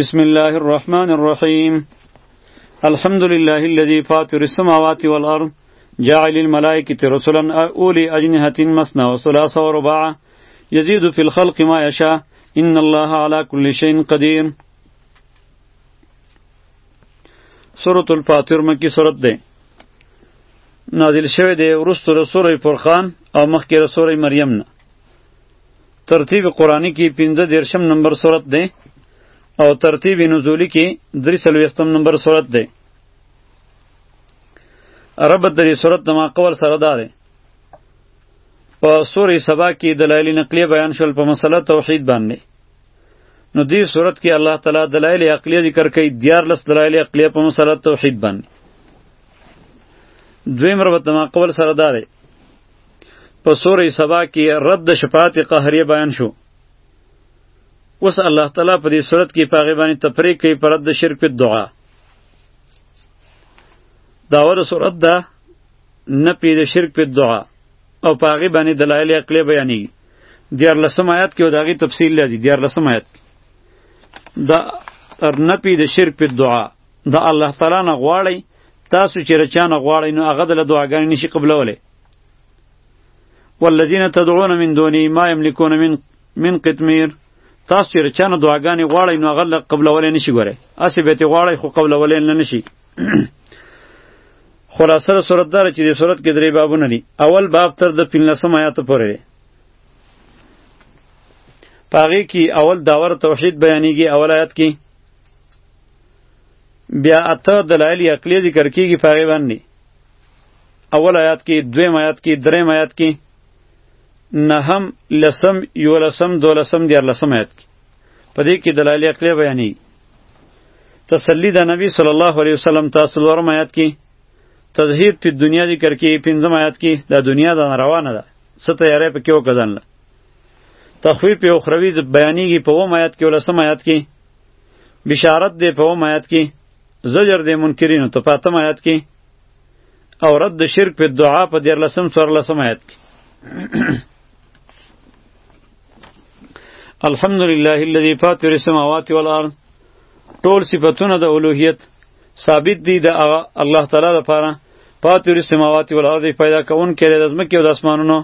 بسم الله الرحمن الرحيم الحمد لله الذي فاطر السماوات والأرض جعل الملائكة رسلا أولي أجنحة مثنى وثلاث ورباع يزيد في الخلق ما يشاء إن الله على كل شيء قدير سورة الفاطر مکی سورت ده نازل شوه دی ورستو د سورې فرقان او مخکې د سورې مریم نه ترتیب قرآنی کې پنځه دیرشم نمبر صورت دی او ترتیب نزولی کې درې څلوېښتم نمبر صورت دی ربط د دې صورت د ماقور سره دا دی په سورې سبا کې دلایل نقلیه بیان شول په مسله توحید باندې نو دې صورت کې الله تعالی دلایل عقلیه ذکر کوي دیارلس دلایل عقلیه په مسله توحید باندې دویم ربط د ماقبل سره دا دی په سورې سبا کې رد د شفاعت قهریه بیان شو اوس الله تعالی په دې صورت کې په غیبانی تفریق کوي پر رد شرک په دعا دا ور صورت ده نه پی د شرک په دعا او په هغه باندې دلایل عقلی بیانې دیار لسم آیات کې او داغي تفصیل لري دیار لسم آیات کې دا تر نه پی د شرک په دعا د الله تعالی نه غواړی تاسو چې رچانه غواړی نو هغه د دعاګانې نشي قبلولی والذین تدعون من دونه ما یملکون من من قطمیر تاسو چې رچانه دعاګانې غواړی نو هغه قبلولی نشي ګوره اسی به ته غواړی خو قبلولی نه نشي خلاصه صورت دار چې د صورت کې درې بابونه دي اول باب تر د 15 آیات پورې دی پاغي کې اول داور توحید بیانېږي اول آیات کې بیا اته دلایل عقلی ذکر کیږي په هغې باندې اول آیات کې دویم آیات کې دریم آیات کې نهم لسم یولسم دولسم دیارلسم آیات کې په دې کې دلایل عقلی بیانېږي تسلی د نبی صلی الله علیه وسلم ته څلورم آیات کې تزهید په دنیا ذکر کې پنځم آیات کې دا دنیا دا روانه ده څه تیاری پکې وکړه ځانله تخویف اخروي بیانېږي په اووم آیات کې ولسم آیات کې بشارت دی په اوم آیات کې زجر دی منکرینو ته په اتم آیات کې او رد د شرک په دعا په دیارلسم څوارلسم آیات کې الحمد لله الذي فاطر السماوات والارض ټول صفاتونه د اولوهیت ثابت دي د الله تعالی لپاره فاطر السماوات والارض پیدا کون کړي د زمکه او د اسمانونو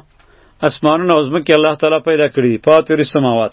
اسمانونه او زمکه الله تعالی پیدا کړی فاطر السماوات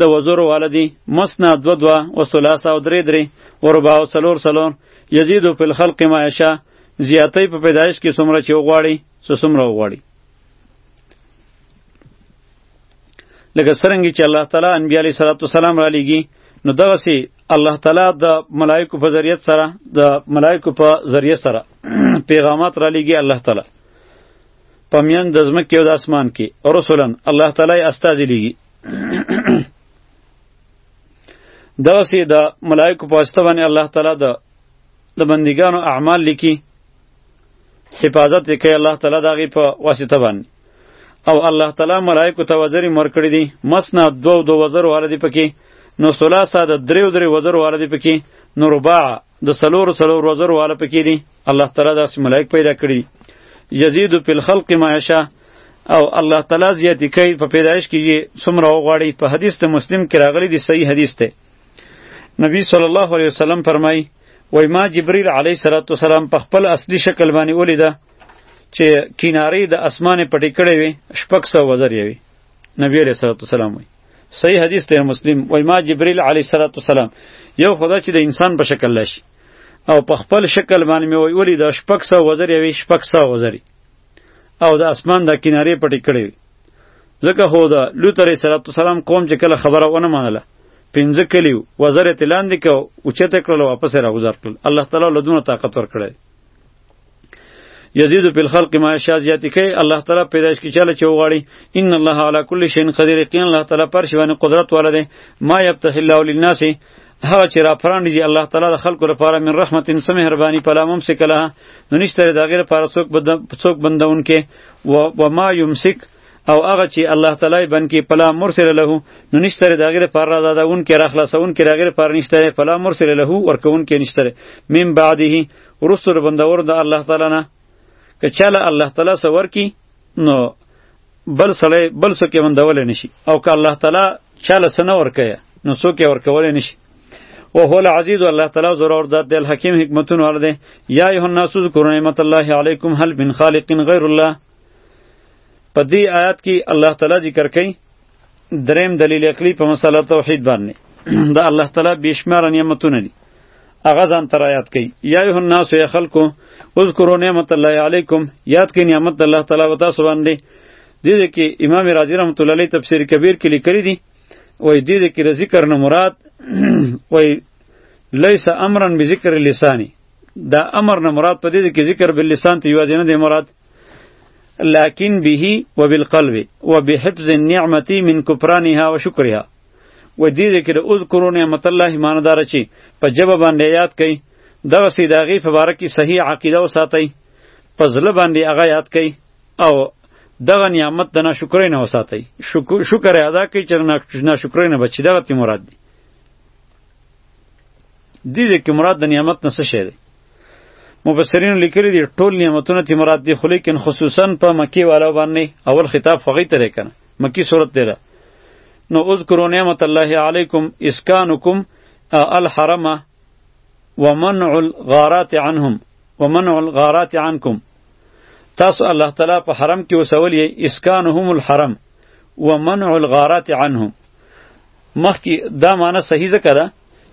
د وزرو والا دي مسنا دو دوا و ثلاثه او درې درې و رباع او څلور څلور یزید فی الخلق ما یشا زیاتی په پیدایش کې څومره چې وغواړي څه څومره وغواړي لکه څرنګه چې الله تعالی انبیاء علیه صلوات و سلام را لېږي نو دغه سي الله تعالی د ملائکو په ذریعہ سره د ملائکو په ذریعہ سره پیغامات را لېږي الله تعالی پمیان د ځمکې او د اسمان کې رسولن الله تعالی استازي لېږي دغه سي د ملائکو په واسطه باندې الله تعالی د د بندګانو اعمال لیکي حفاظت یې کوي الله تعالی د هغې په واسطه باندې او الله تعالی ملائکو ته وزرې ورکړي دي مثنا دوه دوه وزرو والا دي پکې نو ثلاثه د دریو درې وزرو والا دي پکې نو رباع د سلور سلور وزر والا پکې دي الله تعالی داسې ملائک پیدا کړی یزید فی الخلق ما یشا او الله تعالی زیاتی کوي په پیدایش کې څومره وغواړي په حدیث ته مسلم کې راغلی دی صحیح حدیث ته نبی صلی الله علیه وسلم فرمایي وای ما جبرئیل علیه صلوات و سلام په خپل اصلي شکل باندې ولیده چې کیناری د اسمان پټې کړې وي شپږ سو وزر یوي نبی علیه صلوات و سلام وای صحیح حدیث ته مسلم وای ما جبرئیل علی صلوات والسلام یو خدا چې د انسان په شکل لشي او په خپل شکل باندې مې وای ولی د شپږ سو وزر یوي شپږ سو وزري او د اسمان د کینارې پټې کړې وي ځکه هو دا لوط علیه السلام قوم چې کله خبره ونه منله پنځه کلی وزر ته لاندې کو اوچته کړل واپس راوځر کړل الله تعالی له دونه طاقت ورکړی یزید فی الخلق ما شاء زیاتی کوي الله تعالی پیدائش کی چاله چې وغواړي ان الله علی کل شیء قدیر یقینا الله تعالی پر شی باندې قدرت ولري ما یفتح الله للناس هغه چې را پراندې دي الله تعالی د خلکو لپاره من رحمت ان سم مهرباني په لامم سکله نو نشته د غیر پر څوک بد څوک بندون کې و ما یمسک او هغه چې الله تعالی بن کې پلا مرسل له نو نشته د غیر پر را دادون کې را خلاصون کې را غیر پر نشته پلا مرسل له ورکون کې نشته من بعده وروسته د بندورو د الله تعالی نه که چاله الله تعالی څه ورکي نو بل سړی بل څوک یې بندولی نشي او که الله تعالی چاله څه نه ورکوي نو څوک یې ورکولی نشي و هو العزیز الله تعالی ضرور ذات دی الحکیم حکمتون ور دی یا ایه الناس اذکروا نعمت الله علیکم هل من خالق غیر الله په دې آیات کې الله تعالی ذکر کوي دریم دلیل عقلی په مسله توحید باندې د الله تعالی بشمار نعمتونه دي هغه ځان تر یاد کړي یا ایه الناس یا خلکو اذکروا نعمت الله علیکم یاد کړئ نعمت الله تعالی وتا سو باندې دې دې کې امام رازی رحمت الله علیه تفسیر کبیر کې لیکلي دي وای دې دې کې د ذکر نه مراد وای لیس امرا بذکر اللسانی دا امر نه مراد په دې کې ذکر باللسان ته یوازې نه دی مراد لكن به وبالقلب وبحفظ النعمة من كفرانها وشكرها و دې ذکر اذکرو نعمت الله ماندار چې په جبه باندې یاد کړي دغه سي داغي فبارک کی صحیح عقیده او ساتي په زله باندې هغه یاد کړي او دغه نعمت د ناشکرۍ نه وساتي شکر ادا کړي چې ناشکرۍ نه بچي دغه تی مراد دی دې دې کې مراد د نعمت نه څه شی دی مفسرین لیکلي دي ټول نعمتونه تی مراد دي خو لیکن خصوصا په مکی والا باندې اول خطاب فقې ته کنه مکی صورت دی نو اذکروا نعمت الله علیکم اسکانکم الحرم ومنع الغارات عنهم ومنع الغارات عنکم تاسو الله تعالی په حرم کې وسولې اسکانهم الحرم ومنع الغارات عنهم مخکې دا معنی صحیح ځکه ده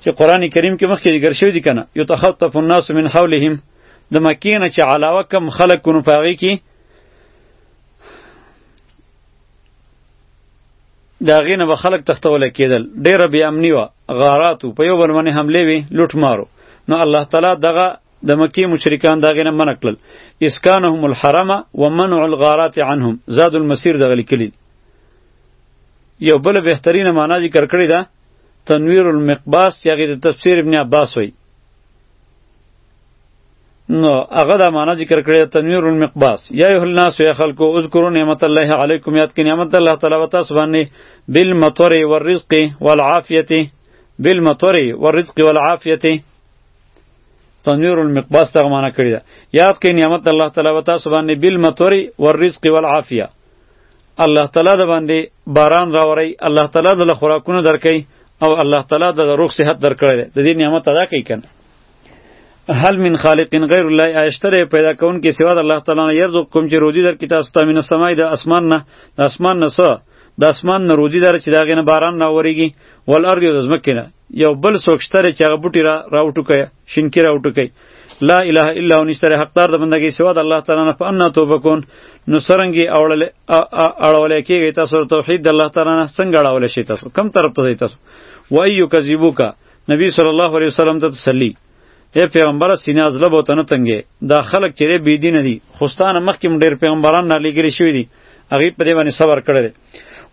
چې قرآن کریم کې مخکې ذکر شوی دی کنه یتخطف الناس من حولهم د مکې نه چې علاوه کم خلک کونو په هغې کې د هغې نه به خلک تښتولی کېدل ډېره بې امني وه غارات په یو بل باندې حملې وې لوټ مارو نو الله تعالی دغه د مکی مشرکان دا غینه منع کړل اسکانهم الحرم ومنع الغارات عنهم زاد المسیر دغه لیکلی یو بل بهترینه معنا ذکر کړی ده تنویر المقباس چې هغه د تفسیر ابن عباس وای نو هغه دا معنا ذکر کړی تنویر المقباس یا ایه الناس یا خلکو اذکروا نعمت الله علیکم یاد کړئ نعمت الله تعالی وتا سبحانه بالمطر والرزق والعافیه بالمطر والرزق والعافیه تنویر المقباس ته معنا کړی دا یاد کړئ نعمت الله تعالی وتا سبحانه بالمطر والرزق والعافیه الله تعالی د باندې باران راوري الله تعالی د خوراکونه درکې او الله تعالی د روغ صحت درکړي د دې نعمت ادا کوي کنه هل من خالق غیر الله اشتره پیدا کون کې سوا د الله تعالی نه یرزق کوم چې روزي در کې تاسو ته من سمای د اسمان نه د اسمان نه سو د اسمان نه روزي در چې داغه نه باران نه وریږي ول ارض د زمکه نه یو بل څوک شته دی چې هغه بوټي را راوټوکی شینکي راوټوکی لا اله الا هو نشته حقدار د بندګۍ سوا د الله تعالی نه فانا توبه کون نو سرنګي اوړل اړول کېږي تاسو توحید د الله تعالی نه څنګه اړول شي تاسو کم طرف ته تاسو و ایو کذبوکا نبی صلی الله علیه وسلم ته تسلی اے پیغمبر سینه از لبو ته نه تنګې دا خلک چې بی دین دي خوستانه مخکې ډیر پیغمبران نه لګري شوی دي هغه په دې باندې صبر کړی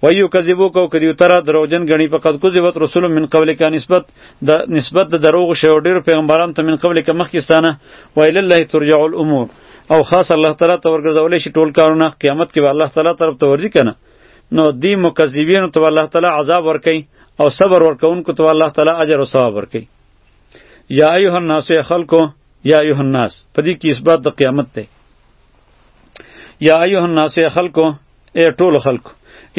و ایو کذبو کو کدیو ترا دروغجن غنی په قد کذبت رسول من قبل کا نسبت د نسبت د دروغ شو ډیر پیغمبران ته من قبل کا مخکستانه و الی الله ترجع الامور او خاص الله تعالی ته ورګرځول شي ټول کارونه قیامت کې به الله تعالی طرف ته ورځي کنه نو دی مکذبین ته الله تعالی عذاب ورکي او صبر ورکونکو ته الله تعالی اجر او ثواب ورکي یا ایها الناس یا خلکو یا ایها الناس په دې کې اثبات د قیامت دی یا ایها الناس یا خلکو ای ټولو خلکو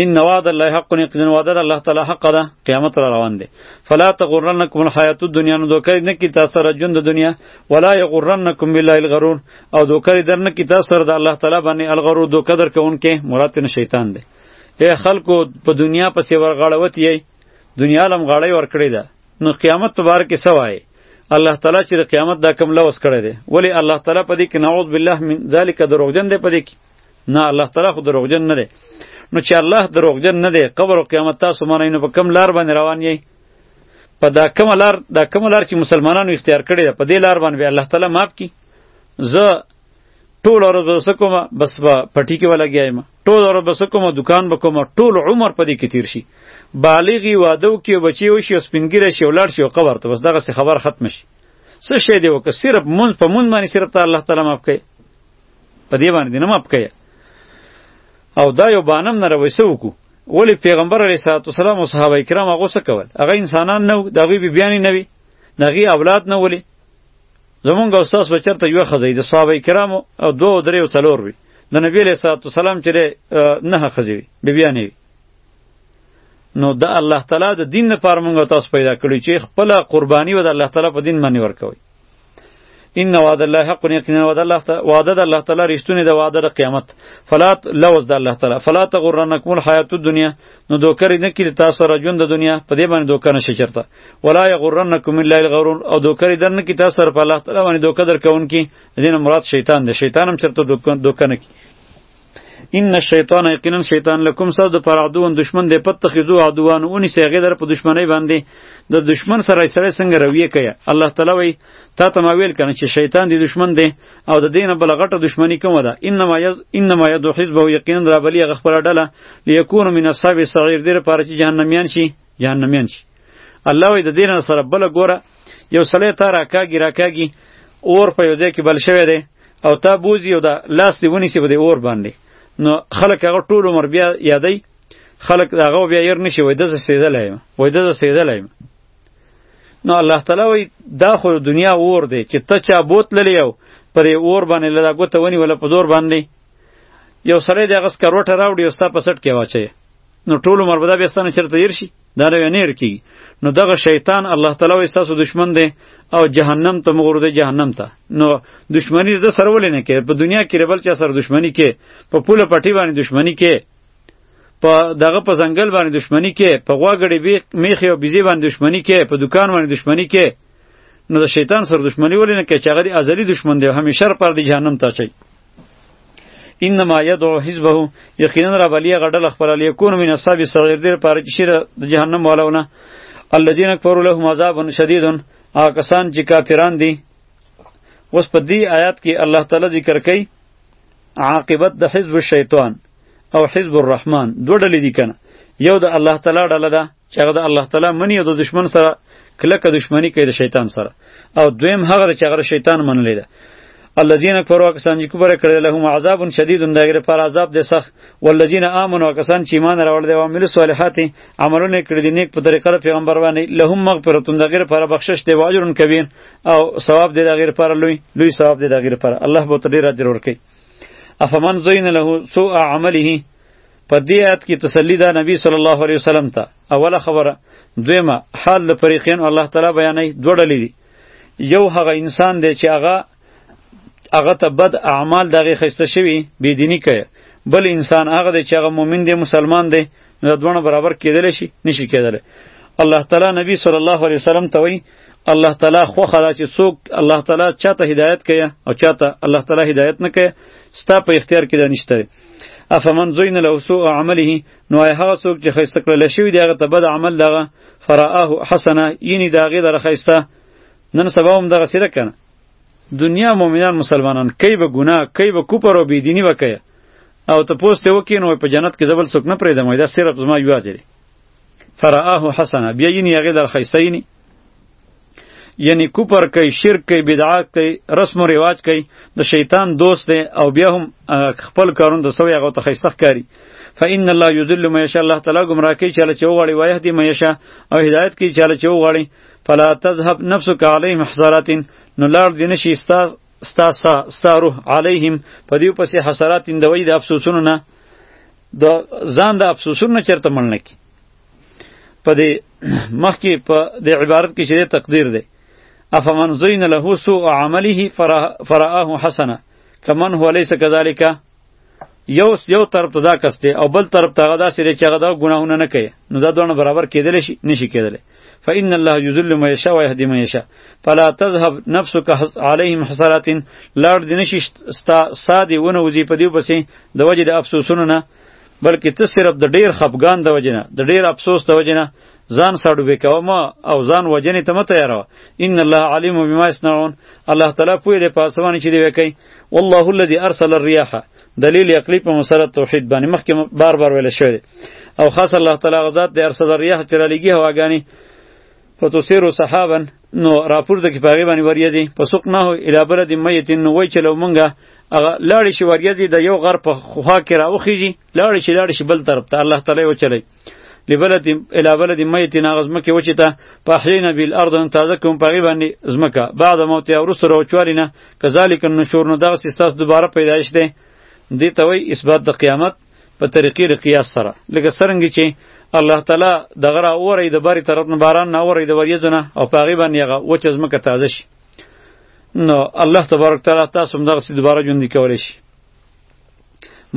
ان وعد الله حق یقینا وعد الله تعالی حق ده قیامت را روان دی فلا تغرنکم الحیات الدنیا نو دوکه نه کی تاسو سره ژوند د دنیا ولا یغرنکم بالله الغرور او دوکه در نه کی تاسو سره د الله تعالی باندې الغرور دوکه در کوونکې مراد نه شیطان دی ای خلکو په دنیا پسې ورغړوت یی دنیا لم غړی ور کړی ده نو قیامت تبارک کې سوای الله تعالی چې د قیامت دا کم لوس کړی دی ولی الله تعالی په دې کې نعوذ بالله من ذالک دروغجن دی په دې کې نه الله تعالی خو دروغجن نه دی نو چې الله دروغجن نه دی قبر او قیامت تاسو معنی نو په کم لار باندې روان یی په دا کم لار دا کم لار چې مسلمانانو اختیار کړی ده په دې لار باندې الله تعالی معاف کی زه ټول ورځ بس کوم بس با پټی کې ولا گیایم ټول ورځ بس کوم دکان به کوم ټول عمر په دې کې تیر شي بالغی وادو کې بچي او شي سپینګره شي ولړ شي قبر ته بس دغه خبر ختم شي څه شی دی وک صرف مون په مون باندې صرف ته الله تعالی معاف کوي په دې باندې نه ماپ کوي او دا یو بانم نه رويسه وکړو ولی پیغمبر علیه الصلاۃ والسلام او صحابه کرام هغه څه کول هغه انسانان نه د هغوی بی بیان نه وي د هغوی اولاد نه ولی زمونږ او ستاسو به چېرته یوه ښځه د صحابه کرامو او دوه او درې او څلور وي د نبی علیه الصلاۃ والسلام چې نهه ښځې وي بی بیانې وي نو د الله تعالی د دین لپاره مونږ تاسو پیدا کړی چې خپله قرباني و د الله تعالی په دین باندې ورکوي ان وعد الله حق یقینا وعد الله وعده د الله تعالی رښتونه د وعده د قیامت فلات لوز د الله تعالی فلا تغرنکم الحیات الدنیا نو دوکر نه کړي تاسو را ژوند د دنیا په دې باندې دوکر نشي چرته ولا یغرنکم الا الغرور او دوکر در نه کی تاسو سره په الله تعالی باندې دوکر در کوونکی دین مراد شیطان دی شیطان هم چرته دوکر نه کی ان الشیطان یقینا شیطان لکم سو د پر عدوون دشمن دی پد تخیزو عدوان اونی سی هغې در په دشمنۍ باندې د دشمن سره سړی څنګه رویه کوي الله تعالی وایي تا ته ما ویل کنه چې شیطان دی دشمن دی او د دینه بل غټه دشمنی کومه ده انما یز انما یدو حزبه یقینا را بلی غ خپل ډله لیکون من اصحاب سعیر دیر پاره چې جهنميان شي جهنميان شي الله وی د دین سره بل ګوره یو سړی تا راکاږي راکاږي اور په یو ځای کې بل شوی دی او تا بوزي او دا لاس دی ونیسي په دې اور باندې نو خلک هغه ټول عمر بیا یادی خلک هغه بیا ير نشي وای دزه سیدلای وای دزه سیدلای نو الله تعالی وای دا خو دنیا اور دی چې ته چا بوتللی یو پر اور باندې لدا ګوته ونی ولا په زور باندې یو سړی د غس کروټه راوړي او ستا په سټ کې واچي نو ټول عمر به دا بیا ستانه چرته هیر شي دا روی نه هیر کیږي نو دغه شیطان الله تعالی وایي ستاسو دشمن دی او جهنم ته مغور دی جهنم ته نو دشمنی د سره ولې نه کوي په دنیا کې ربل چا سره دشمنی کې په پوله پټی باندې دشمنی کې په دغه په ځنګل باندې دشمنی کې په غواګړې بی میخي او بیزی باندې دشمنی کې په دکان باندې دشمنی کې نو د شیطان سره دشمنی ولې نه کوي چې هغه د ازلی دشمن دی او همیشه پر د جهنم ته چي انما يدعو حزبه یقینا را بلی غډل خپل لیکون من اصحاب صغیر دیر پر چې شیر د جهنم والونه الذين كفروا لهم عذاب شدید هغه کسان چې کافران دي اوس په دې آیات کې الله تعالی ذکر کوي عاقبت د حزب الشیطان او حزب الرحمن دوه ډلې دي کنه یو د الله تعالی ډله ده چې هغه د الله تعالی منی او د دشمن سره کلکه دشمنی کوي د شیطان سره او دویم هغه چې هغه شیطان منلی ده الذين كفروا کسان چې کفر کړل لهم عذاب شدید دغه پر عذاب د سخت والذین آمنوا کسان چې ایمان راوړل او عمل صالحات عملونه کړی دي نیک په طریقه پیغمبر باندې لهم مغفرت دغه پر بخشش دی واجر کبیر او ثواب دی دغه پر لوی لوی ثواب دی دغه پر الله به تدیر اجر ورکړي افمن زین له سوء عمله په دې آیت کې تسلی ده نبی صلی الله علیه وسلم ته اوله خبره دویمه حال د فریقین الله تعالی بیانوي دوه ډلې دي یو هغه انسان دی چې هغه هغه ته بد اعمال دغه خسته شوی بيدینی کوي بل انسان هغه دی چې هغه مؤمن دی مسلمان دی نو دونه برابر کېدل شي نشي کېدل الله تعالی نبی صلی الله علیه وسلم ته وایي الله تعالی خوخه دا چې څوک الله تعالی چاته هدایت کوي او چاته الله تعالی هدایت نه کوي ستا په اختیار کې دا نشته افمن زین له سوء عمله نو آیا هغه څوک چې خیسته کړل شوی دی هغه ته بد عمل دغه فرآه حسنه یعنی دا غي در خیسته نن سبا هم دغه سره کنه دنیا مؤمنان مسلمانان کی به ګناه کی به کوپر او بيدینی وکي او ته پوسټ وکینو په جنت کې زبل سکنه پرې دمه دا صرف زما یو اجری فرآه حسنا بیا یې هغه در خیسینی یعنی کوپر کوي شرک کوي بدعات کوي رسم و رواج کوي د شیطان دوست دی او بیا هم خپل کارون د سوی هغه ته خیسخ کاری فإن الله یذل من یشاء الله تعالی گمراه کوي چاله چې وغواړي و یهدی من یشاء او هدایت کوي چاله چې وغواړي فلا تذهب نفسك عليهم حسرات نو لار دې نشي ستا ستا سا ستا روح علیهم په دې پسې حسرات اندوي د افسوسونو نه د ځان د افسوسونو چرته مړ نه کی په دې مخکې په دې عبارت کې چې تقدیر دی افمن زین له سوء عمله فرآه حسنا کمن هو ليس كذلك یو یو طرف ته دا کسته او بل طرف ته غدا سره چې غدا ګناهونه نه کوي نو دا دوه برابر کېدل شي نشي کېدلی فإن الله يذل من يشاء ويهدي من يشاء فلا تذهب نفسك عليهم حسرات لار دې نشي ستا سادي ونه وزي په دې پسې د وجه د افسوسونو نه بلکې ته صرف د ډیر خفګان د وجه نه د ډیر افسوس د وجه نه ځان ساړو وکاو ما او ځان وجنې ته مته یاره ان الله علیم بما یصنعون الله تعالی پوی دې پاسوانی چې دی وکي والله الذي ارسل الرياح دلیل عقلی په مسرت توحید باندې مخکې بار بار ویل شوی دی او خاص الله تعالی غزاد د ارسل ریاح چې را لګي هواګانی فتوسیرو صحابن نو راپور د کې پاغي باندې وریځي په سوق نه هو الی بلد میت نو وای چلو مونږه هغه لاړ شي وریځي د یو غر په خوا کې راوخیږي لاړ شي لاړ شي بل طرف ته الله تعالی وچلی لبلد الی بلد میت ناغه زمکه وچی ته پاحینا بیل ارض تازه کوم پغی باندې زمکه بعد موت او رسره وچوالی نه کذالک النشور نو دغه سیستاس دوباره پیدایش ده دی ته وی اثبات د قیامت په طریقې د قیاس سره لکه سرنګ چې الله تعالی دغه را اوري د باری طرف نه باران نه اوري د وریځونه او پغی باندې هغه وچ زمکه تازه شي نو الله تبارک تعالی تاسو هم دغه سي دوباره ژوند کولای شي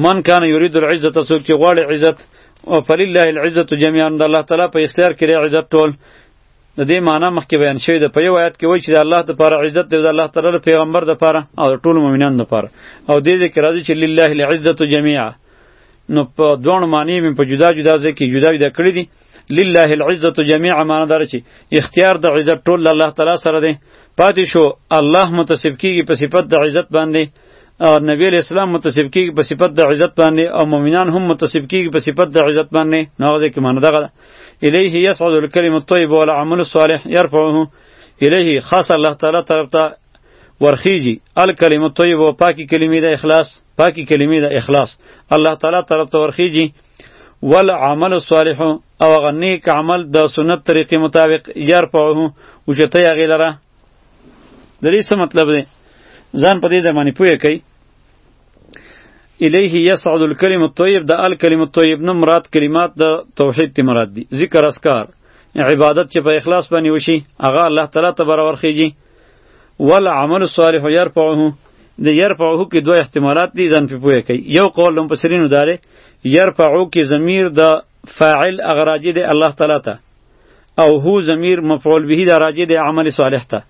من کان یرید العزت څوک چې غواړي عزت او فلله العزت جميعا د الله تعالی په اختیار کې لري عزت ټول د دې معنی مخکې بیان شوی د په یو آیت کې وایي چې د الله لپاره عزت دی د الله تعالی د پیغمبر لپاره او د ټولو مؤمنانو لپاره او دې دې کې راځي چې لله العزت جميعا نو په دوه معنی مې په جدا جدا ځای کې جدا جدا کړی دي لله العزت جميعا معنی دار چې اختیار د عزت ټول الله تعالی سره دی پاتې شو الله متصف کیږي په صفت د عزت باندې او نبی علیہ السلام متصف کیږي په صفت د عزت باندې او مؤمنان هم متصف کیږي په صفت د عزت باندې نو هغه کې معنی دغه الیه یصعد الکلم الطیب والعمل الصالح یرفعه الیه خاص الله تعالی طرف ته ورخیږي الکلم الطیب او پاکی کلمې د اخلاص پاکی کلمې د اخلاص الله تعالی طرف ته ورخیږي والعمل الصالح او غنیک عمل د سنت طریقې مطابق یرفعه او چته یغلره د دې څه مطلب دی ځان په دې ځای باندې پوه کړئ الیه یصعد الکلم الطیب د الکلم الطیب نه مراد کلمات د توحید تی مراد دي ذکر اسکار عبادت چې په اخلاص باندې وشي هغه الله تعالی ته برابر خيږي ول عمل صالح يرفعه د يرفعه کې دوه احتمالات دي ځان په پوهه کوي یو قول لم پسرینو داره يرفعه کې ضمیر د فاعل اغراجی دی الله تعالی ته او هو ضمیر مفعول به دا راجع دی عمل صالح ته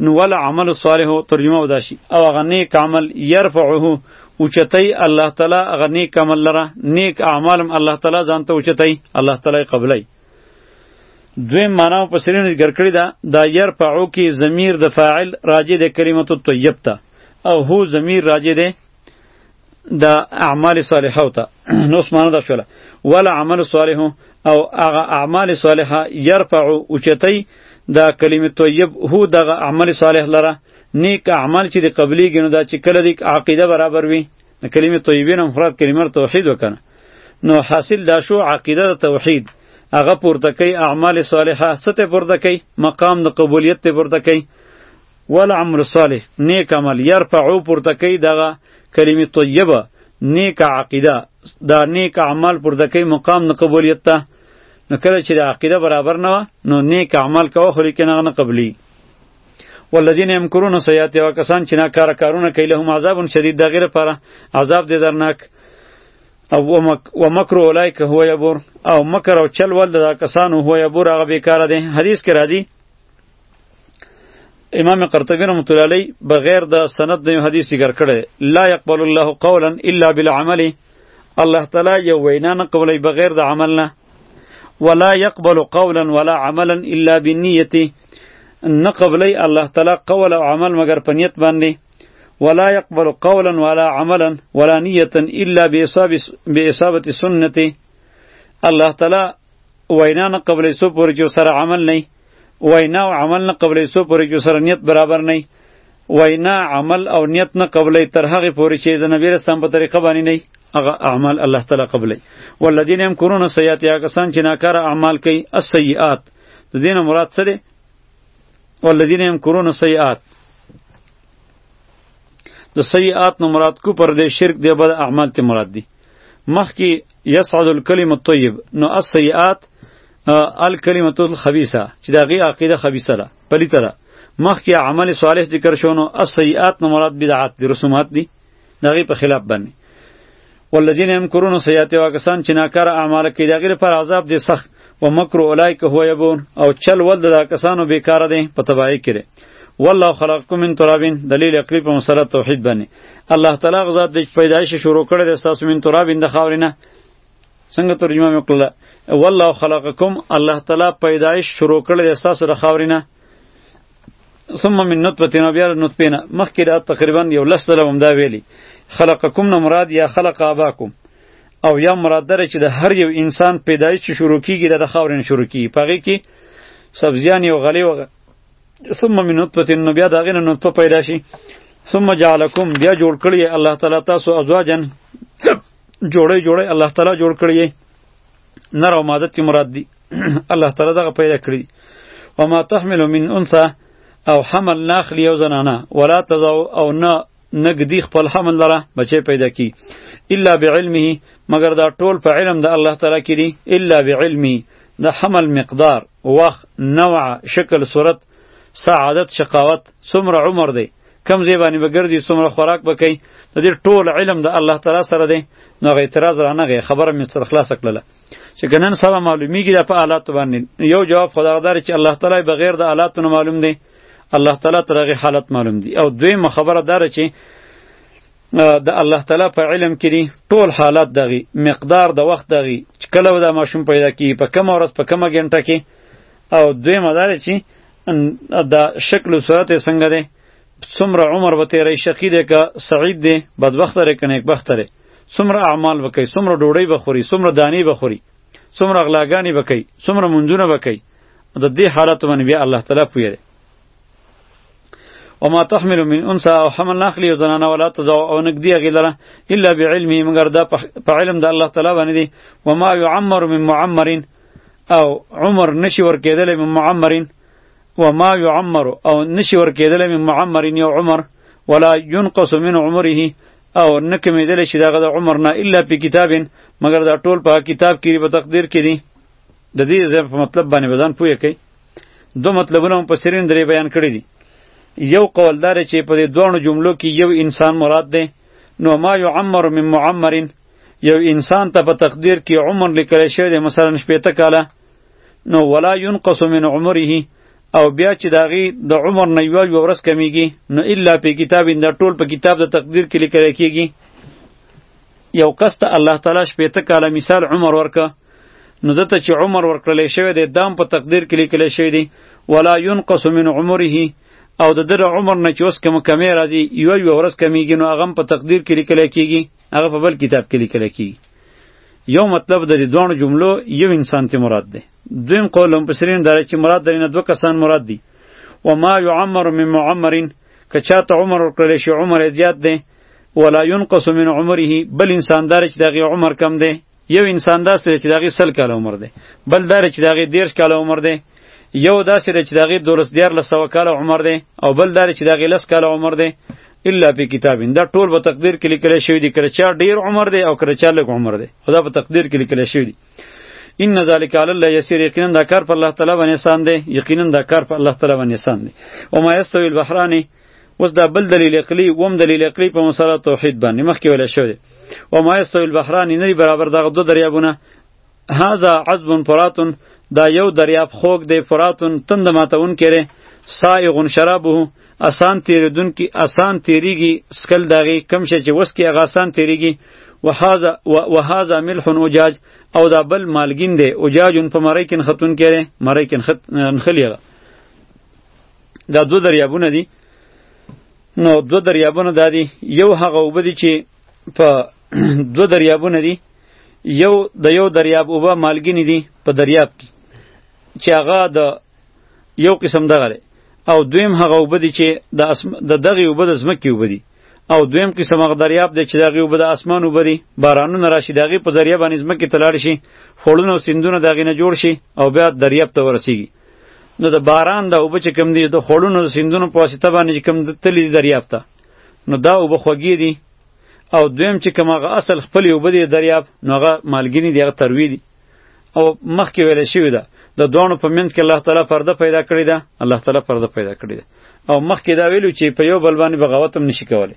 نو ول عمل صالح ترجمه وداشي او هغه نیک عمل يرفعه اوچتای الله تعالی هغه نیک عمل لره نیک اعمالم الله تعالی ځان ته اوچتای الله تعالی قبلای دوی معنا په سرین ذکر کړی دا دا يرفعو کې ضمیر د فاعل راجع دی کلمت الطیب ته او هو ضمیر راجع دی د اعمال صالحه ته نو سمانه دا شوله ولا عمل صالح او هغه اعمال صالحه يرفع اوچتای دا کلمه طیب هو دغه عمل صالح لره نیک اعمال چې د قبلی ګنو دا چې کله د عقیده برابر وي د کلمه طیبین هم فرات کلمه توحید وکنه نو حاصل دا شو عقیده د توحید هغه پورته کوي اعمال صالحه ست پورته کوي مقام د قبولیت ته پورته کوي ول عمر صالح نیک عمل یرفعو پورته کوي دغه کلمه طیبه نیک عقیده دا نیک اعمال پورته کوي مقام نه قبولیت ته نو کله چې د عقیده برابر نه نو نیک اعمال کوه خو لیکن هغه نه قبلی والذین یمکرون سیئات او کسان چې ناکاره کارونه کوي لهم عذاب شدید د غیر لپاره عذاب دې درناک او ومکر اولایک هو یبور او مکر او چل ول د کسانو هو یبور هغه بیکاره دي حدیث کې راځي امام قرطبی رحمۃ اللہ علیہ بغیر د سند د حدیث ذکر کړی لا يقبل الله قولا الا بالعمل الله تعالی یو وینا نه قبلای بغیر د عمل نه ولا يقبل قولا ولا عملا الا بالنیه نه قبلای الله تعالی قول او عمل مگر په نیت باندې ولا يقبل قولا ولا عملا ولا نیه الا باصابه سنته الله تعالی وینا نه قبلای سو پورې چې سره عمل نه وینا او عمل نه قبلې سو پورې چې سره نیت برابر نه وینا عمل او نیت نه قبلې تر هغه پورې چې د نبی رسول په طریقه باندې نه هغه اعمال الله تعالی قبلې ولذین هم کورونه سیئات یا کسان چې ناکاره اعمال کوي السیئات د دینه مراد څه دی ولذین هم کورونه سیئات د سیئات نه مراد کو پر دې شرک دی بد اعمال ته مراد دی مخکې یصعد الکلم الطیب نو السیئات الکلمۃ الخبیثه چې دا غي عقیده خبیثه ده پلیته ده مخکې عمل صالح ذکر شونو السیئات نه مراد بدعات دي رسومات دي دا غي په خلاف باندې والذین یمکرون سیئات او کسان چې ناکاره اعمال کوي دا غیر پر عذاب دي سخت و مکر اولایک هو یبون او چل ول دا کسانو بیکار دي په تباہی کړي والله خلقکم من ترابین دلیل عقلی په مسله توحید باندې الله تعالی غزاد د پیدایش شروع کړی د تاسو من ترابین د خاورینه څنګه ترجمه مې کړله والله خلقکم الله تعالی پیدایش شروع کړی د ستاسو د خاورې نه ثم من نطفه نو بیا نطفه نه مخکې دا تقریبا یو لس دله همدا ویلي خلقکم نه مراد یا خلق اباکم او یا مراد دره چې د هر یو انسان پیدایش چې شروع کیږي د خاورې نه شروع کیږي په هغې کې سبزیان یو غلې و ثم من نطفه نو بیا د هغې نه نطفه پیدا شي ثم جعلکم بیا جوړ کړی الله تعالی تاسو ازواجن جوړی جوړی الله تعالی جوړ کړی نر او ماده تی مراد دی الله تعالی دغه پیدا کړی و ما تحمل من انثى او حمل ناخلی او زنانه ولا تضع او نه نګدی خپل حمل لره بچی پیدا کی الا بعلمه مگر دا ټول په علم د الله تعالی کې دي الا بعلمه د حمل مقدار وخت نوع شکل صورت سعادت شقاوت څومره عمر دی کم ځای باندې به ګرځي څومره خوراک به کوي د دې ټول علم د الله تعالی سره دی نو هغه اعتراض رانه غی خبره مې سره خلاصه کړله چې که نن سبا معلومیږي دا په آلاتو باندې یو جواب خو دغه داره چې الله تعالی بغیر د آلاتو نه معلوم دی الله تعالی تر هغې حالت معلوم دی او دویمه خبره داره چې د الله تعالی په علم کې دي ټول حالات دغي مقدار د وخت دغي چې کله دا ماشوم پیدا کی په کوم ورځ په کومه ګنټه کې او دوی مدار چې ان دا شکل و صورت یې څنګه دی څومره عمر به تیری شقي دی که سعید دی بدبخته دی که نیکبخته دی څومره اعمال به کوي څومره ډوډۍ به خوري څومره دانې به خوري څومره غلاګانې به کوي څومره منځونه به کوي د دې حالت باندې بیا الله تعالی پوهه دی وما تحمل من انثى او حمل نخلی او زنانه ولا تزو او نګدی غیلره الا بعلمه مگر دا په علم د الله تعالی باندې دی وما يعمر من معمرین او عمر نشي ورکېدلی من معمرین و ما یعمر او نشي ورکېدلی من معمرین یو عمر ولا ينقص من عمره او نه کمېدلی شي دغه د عمر نه الا په کتاب مګر دا ټول په کتاب کې په تقدیر کې دي د دې ځای په مطلب باندې بزن پوه کوي دو مطلبونه هم په سرین درې بیان کړی دي یو قول داره چې په دې دوه جملو کې یو انسان مراد ده نو ما یعمر من معمرین یو انسان ته په تقدیر کې عمر لیکل شوی دی مثلا شپېته کاله نو ولا ينقص من عمره او بیا چې داغي د دا عمر نه یو یو ورځ کمیږي نو الا په کتاب د ټول په کتاب د تقدیر کې لیکل کیږي یو کس ته الله تعالی شپېته کاله مثال عمر ورکه نو دته چې عمر ورکړل شوی دی دام په تقدیر کې لیکل شوی دی ولا ينقص من عمره او د در عمر نه چې اوس کم کمی راځي یو یو ورځ کمیږي نو هغه په تقدیر کې لیکل کیږي هغه په بل کتاب کې لیکل کیږي یو مطلب د دې دوه جملو یو انسان ته مراد ده دویم قول هم پسرین داره چې مراد درینه دوه کسان مراد دي و ما یعمر من معمرین که چاته عمر ورکړل شي عمر زیات ده ولا ينقص من عمره بل انسان دار چې دغه عمر کم ده یو انسان داسې دی چې د هغې سل کاله عمر دی بل دا دی چې د هغې دېرش کاله عمر دی یو داسې دی چې د هغې دولس دیارلس سوه کاله عمر دی او بل دا دی چې د هغې لس کاله عمر دی الا په کتاب دا ټول په تقدیر کې لیکل شوی دی کله چا ډیر عمر دی او کله چا لږ عمر دی خدا په تقدیر کې لیکل شوی دی ان ذالک علی الله یسیر یقینا دا کار په الله تعالی باندې آسان دی یقینا دا کار په الله تعالی باندې آسان دی او ما یستوی البحران اوس دا بل دلیل عقلی وم دلیل عقلی په مسله توحید باندې مخکې ویل شوی و ما یستوی البحران نه برابر دغه دو دریابونه هاذا عذب فرات دا یو دریاب خوګ دی فرات تند ماتون کړي سائغ شرابه اسان تیریدون کی اسان تیریږي سکل داغي کم شي چې وس کی هغه اسان تیریږي وهذا وهذا ملح وجاج او دا بل مالګین دی وجاج په مریکن خاتون کړي مریکن خط نخلیغه دا دو دریابونه دي نو دو دریابونه دا دي یو هغه اوبه دي چې په دو دریابونه دي یو د یو دریاب اوبه مالګینې دي په دریاب کې چې هغه د یو قسم دغه دی او دویم هغه اوبه دي چې د اسم... د دغې اوبه د ځمکې اوبه دي او دویم قسم هغه دریاب دی چې دغې اوبه د اسمان اوبه دي بارانونه راشي د هغې په ذریعه باندې ځمکې ته لاړ شي خوړونه او سیندونه د هغې نه جوړ شي او بیا دریاب ته ورسیږي نو د باران دا اوبه چې کم دي د خوړونو د سیندونو په واسطه باندې چې کم تللی دي دریاب ته نو دا اوبه خوږې دي او دویم چې کم هغه اصل خپلې اوبه دي دریاب نو هغه مالګینې دي هغه تروې دي او مخکې ویل شوي ده د دوانو په منځ کې الله تعالی پرده پیدا کړې ده الله تعالی پرده پیدا کړې ده او مخکې دا ویلو چې په یو بل باندې بغاوت هم نشي کولی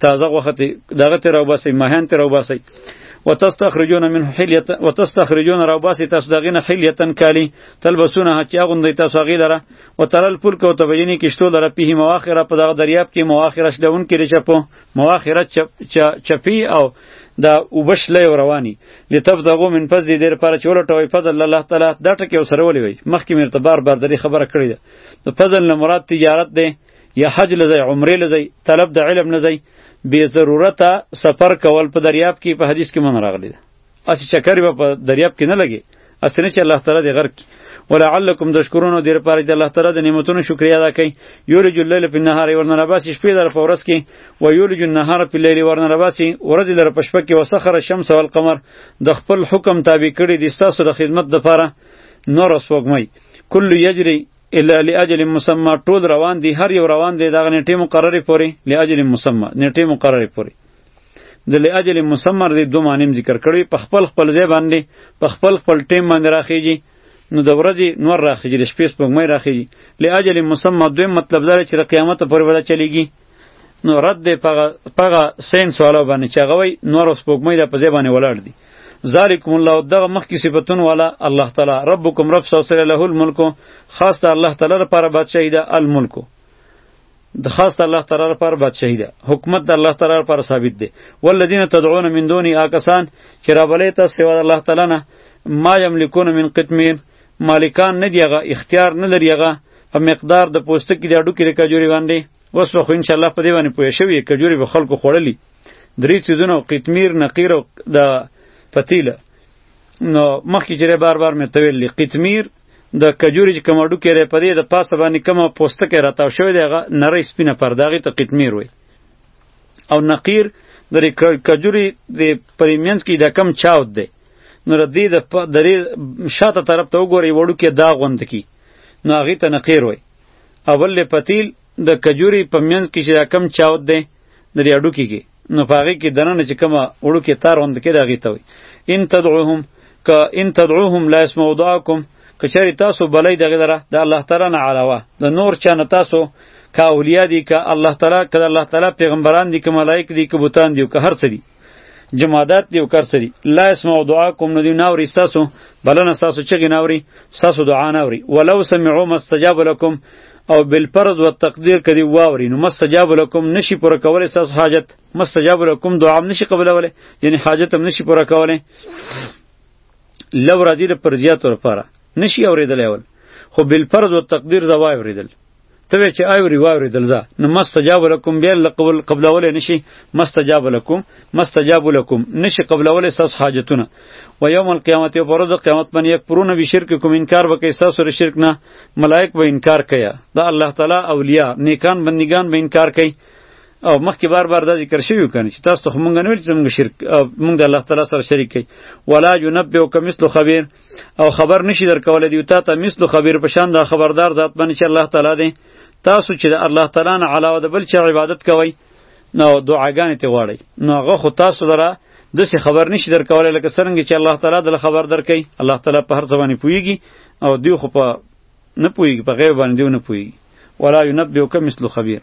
تازه غوخه تی دغه تی راو باسي ماهیان تی راو باسي وتستخرجون منه حلیه وتستخرجون راو باسي تاسو دغه نه حلیه کالی تلبسونه چې اغوندي تاسو هغه لره وترل پلک او تبینی کشتو لره په مواخره په دغه دریاب کې مواخره شدون کې رچپو مواخره چپ چپی او دا وبش لې رواني لتبتغو من پس دې ډېر پاره چول ټوي فضل الله تعالی دا ټکی وسره ولې وي مخکې مرته بار بار درې خبره کړې ده د فضل نه مراد تجارت دی یا حج لزی عمره لزی طلب د علم نه زی بی ضرورت سفر کول په دریاب کې په حدیث کې من راغلی ده اسی چکر به په دریاب کې نه لګي اسی نه چې الله تعالی دې غرق ولعلکم تشکرون دې لپاره چې الله تعالی د نعمتونو شکریا ادا کړي یولج الليل فی النهار ورنه رباسي شپې در په ورځ کې و یولج النهار فی الليل ورنه رباسي ورځ در په شپه کې وسخر الشمس والقمر د خپل حکم تابع کړي دي ستاسو د خدمت لپاره نور سوګمای کل یجری الا لاجل مسمى ټول روان دي هر یو روان دی دغه نیټه مقرره پوري لاجل مسمى نیټه مقرره پوري د لاجل مسمى د دوه معنی ذکر کړی په خپل خپل ځای باندې په خپل خپل ټیم باندې راخیږي نو د ورځې نور راخیږي د شپې سپوږمۍ راخیږي لاجل مسمى دویم مطلب دا چې د قیامت پورې ودا چلیږي نو رد دی پغه پغه سین سوالو باندې چې هغه وای نور اوس پوګمې د پځې باندې ولاړ دي ذالکم الله دغه مخکې صفاتون والا الله تعالی ربکم رب سوسره له الملک خاص ته الله تعالی لپاره بادشاہی ده الملک د خاص الله تعالی لپاره بادشاہی ده حکومت د الله تعالی لپاره ثابت ده والذین تدعون من دونی آکسان چې رابلې ته سوا د الله تعالی نه ما یملکون من قطمیر مالکان نه دی هغه اختیار نه لري هغه په مقدار د پوستکي د اډو کې د کجوري باندې اوس خو ان شاء الله په دې باندې پوه شوی کجوري به خلکو خوړلی درې چیزونه قطمیر نقیر او د پتیله نو مخکې چې بار بار مې تویل قطمیر د کجوري چې کوم اډو کې ری پدې د پاسه باندې کومه پوستکه راتاو شوی دی هغه نری سپینه پرداغي ته قطمیر وي او نقیر د کجوري د پریمینس کې د کم چاود دی نو ردی د درې شاته طرف ته وګوري وړو کې دا غوند کی نو هغه ته نقیر وای اول له پتیل د کجوري په منځ کې چې کم چاود دی د ریاډو کېږي نو پاغه کې دنه چې کومه وړو کې تار وند کې راغی ته وي ان تدعوهم ک ان تدعوهم لا اسمعوا دعاکم کچری تاسو بلای دغه دره د الله تعالی نه علاوه د نور چانه تاسو که اولیاء دي که الله تعالی که الله تعالی پیغمبران دي که ملائک دي که بوتان دي که هر څه دي جمادات دی او کار سری لا اسمع دعاکم ندی ناوری تاسو بلنه تاسو چغی ناوری تاسو دعا ناوری ولو سمعوا مستجاب لكم او بالفرض والتقدير کدی واوری نو مستجاب لكم نشی پر کوله تاسو حاجت مستجاب لكم دعا هم نشی قبولوله یعنی حاجت هم نشی پر کوله لو راځي پر زیات ور پاره نشی اوریدل اول خو بالفرض والتقدير زوای اوریدل ته وی چې آیوري واوري دلزا نو مستجاب لكم بیا لقبل قبلول نشي مستجاب لكم مستجاب لكم نشي قبلول ساس حاجتونه و یوم القیامت یو پرځ قیامت باندې یک پرونه به شرک کوم انکار وکي ساس ور شرک نه ملائک به انکار کوي دا الله تعالی اولیاء نیکان بندگان به انکار کوي او مخکې بار بار دا ذکر شوی کنه چې تاسو ته مونږ نه ویل چې مونږ شرک مونږ د الله تعالی سره شریک کوي ولا ينبئ کمثل خبير او خبر نشي درکول دی تا ته مثل خبر پشان دا خبردار ذات باندې چې الله تعالی دی تاسو چې د الله تعالی نه علاوه د بل چا عبادت کوئ نو دعاګانې ته غواړئ نو هغه خو تاسو دره داسې خبر نشي درکولی لکه څرنګه چې الله تعالی دله خبر درکوي الله تعالی په هر څه باندې پوهېږي او دوی خو په نه پوهېږي په غیب باندې دوی نه پوهېږي ولا ینبئک مثل خبیر